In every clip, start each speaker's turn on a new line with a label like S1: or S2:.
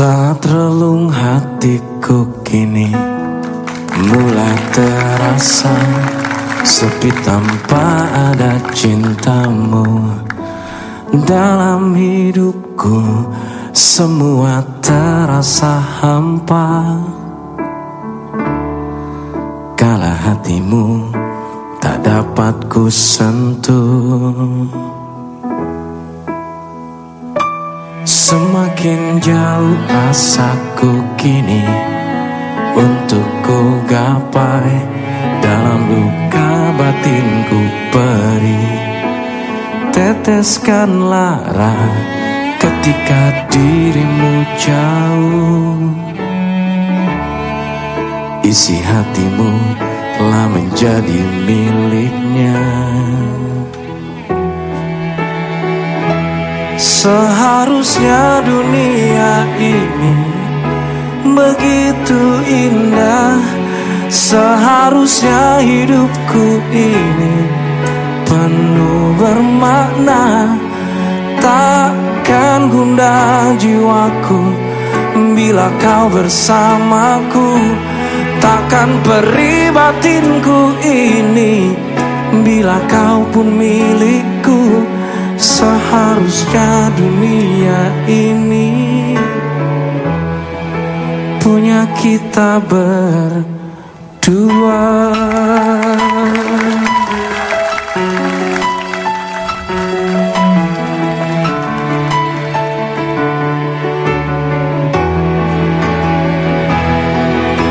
S1: Saat relung hatiku kini Mulai terasa Sepi tanpa ada cintamu. Dalam hidupku Semua terasa hampa. Kala hatimu Tak dapat ku sentuh. Semakin jauh asaku kini untuk ku gapai dalam luka batinku perih teteskan lara ketika dirimu jauh. Isi hatimu telah menjadi miliknya seharusnya dunia ini begitu indah. Seharusnya hidupku ini penuh bermakna. Takkan gundah jiwaku bila kau bersamaku. Takkan perih batinku ini bila kau pun milikku Seharusnya dunia ini punya kita berdua.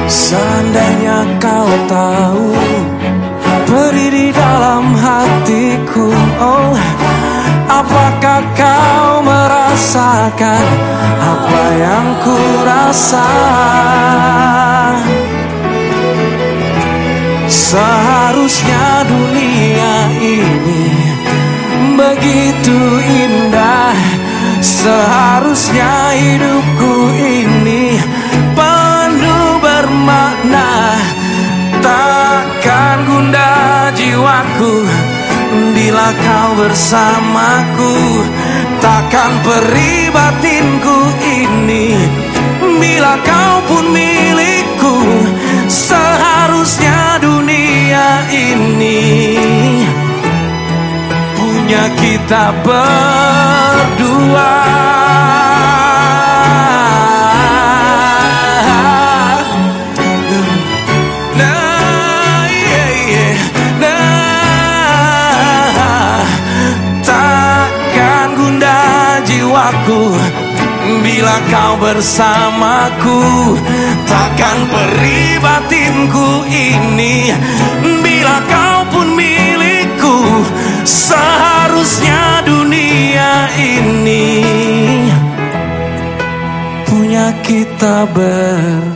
S1: Seandainya kau tahu Beri di dalam hatiku Oh Apakah kau merasakan apa yang ku rasa Seharusnya dunia ini begitu indah. Seharusnya hidupku ini penuh bermakna. Takkan gundah jiwaku Bila kau bersamaku Takkan perih batinku ini. Bila kau pun milikku Seharusnya dunia ini. Punya kita berdua Bila kau bersamaku Takkan perih batinku ini. Bila kau pun milikku Seharusnya dunia ini Punya kita berdua